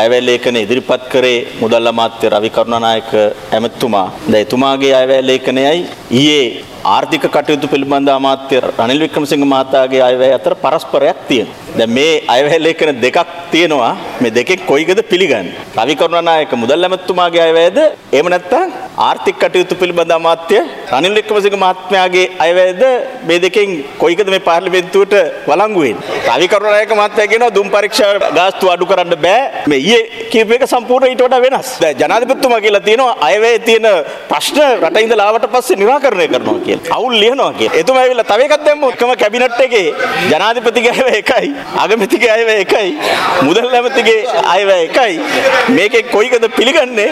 අයවැය ලේඛන ඉදිරිපත් කරේ මුදල් අමාත්‍ය රවි කරුණානායක ඇමතුමා. දැන් එතුමාගේ අයවැය ලේඛනයයි ඊයේ ආර්ථික කටයුතු පිළිබඳ අමාත්‍ය රනිල් වික්‍රමසිංහ මහතාගේ අයවැය අතර පරස්පරයක් තියෙනවා. දැන් මේ අයවැය ලේඛන දෙකක් තියෙනවා. මේ දෙකෙන් කොයිකද පිළිගන්නේ? රවි කරුණානායක මුදල් ඇමතුමාගේ අයවැයද එහෙම නැත්නම් ආර්ථික කටයුතු පිළිබඳ අමාත්‍ය රනිල් වික්‍රමසිංහ මහත්මයාගේ අයවැයද මේ දෙකෙන් කොයිකද මේ පාර්ලිමේන්තුවට වළංගු වෙන්නේ? රවි කරුණානායක මහත්තයා කියනවා දුම් පරීක්ෂා ගාස්තු අඩු කරන්න බෑ. මේ ඊයේ කීප එක සම්පූර්ණ ඊට වඩා වෙනස්. දැන් ජනාධිපතිතුමා කියලා තියෙනවා අයවැය තියෙන ප්‍රශ්න රට ඉඳලා ආවට පස්සේ निराකරණය කරනවා කියලා. අවුල් ලියනවා කියලා. එතුමා ඇවිල්ලා තව එකක් දැම්මොත් කම කැබිනට් එකේ ජනාධිපතිගේ අයවැය එකයි, අගමැතිගේ අයවැය එකයි, මුදල් ඇමතිගේ අයවැය එකයි. මේකේ කොයිකද පිළිගන්නේ?